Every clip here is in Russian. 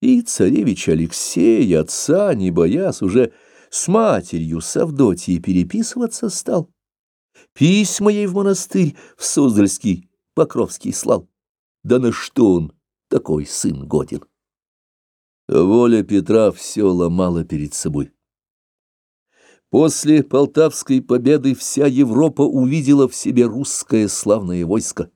И царевич Алексей, отца не боясь, уже с матерью Савдотьей переписываться стал. Письма ей в монастырь в Суздальский, Покровский слал. Да на что он такой сын годен? Воля Петра все ломала перед собой. После Полтавской победы вся Европа увидела в себе русское славное войско.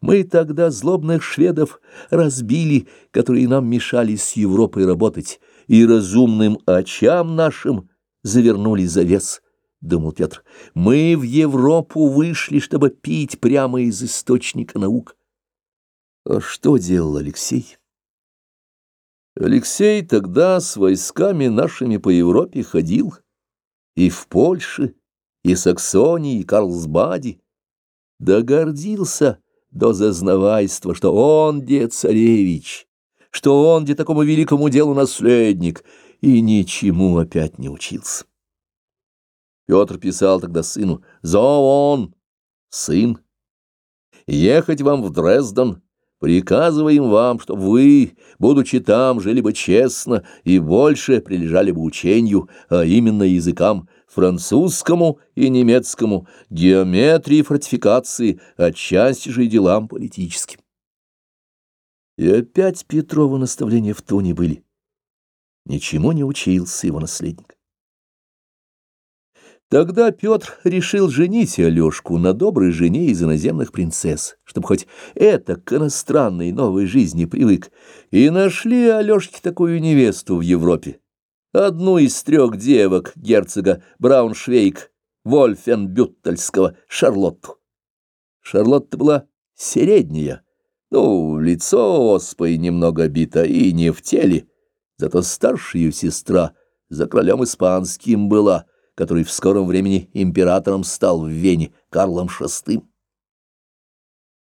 Мы тогда злобных шведов разбили, которые нам мешали с Европой работать, и разумным очам нашим завернули завес, — думал Петр. Мы в Европу вышли, чтобы пить прямо из источника наук. А что делал Алексей? Алексей тогда с войсками нашими по Европе ходил, и в Польше, и Саксонии, и Карлсбаде, да гордился, до зазнавайства, что он, дед царевич, что он, где такому великому делу наследник, и ничему опять не учился. Петр писал тогда сыну, «Зо он, сын, ехать вам в Дрезден, приказываем вам, что вы, будучи там, жили бы честно и больше прилежали бы учению, а именно языкам, французскому и немецкому, геометрии и фортификации, отчасти же и делам политическим. И опять Петрова наставления в тоне были. Ничему не учился его наследник. Тогда Петр решил женить Алешку на доброй жене из иноземных принцесс, чтобы хоть это к иностранной новой жизни привык, и нашли Алешке такую невесту в Европе. Одну из трех девок герцога Брауншвейг Вольфенбюттельского, Шарлотту. Шарлотта была средняя, ну, лицо оспой немного бито и не в теле, зато старшая сестра за королем испанским была, который в скором времени императором стал в Вене Карлом VI.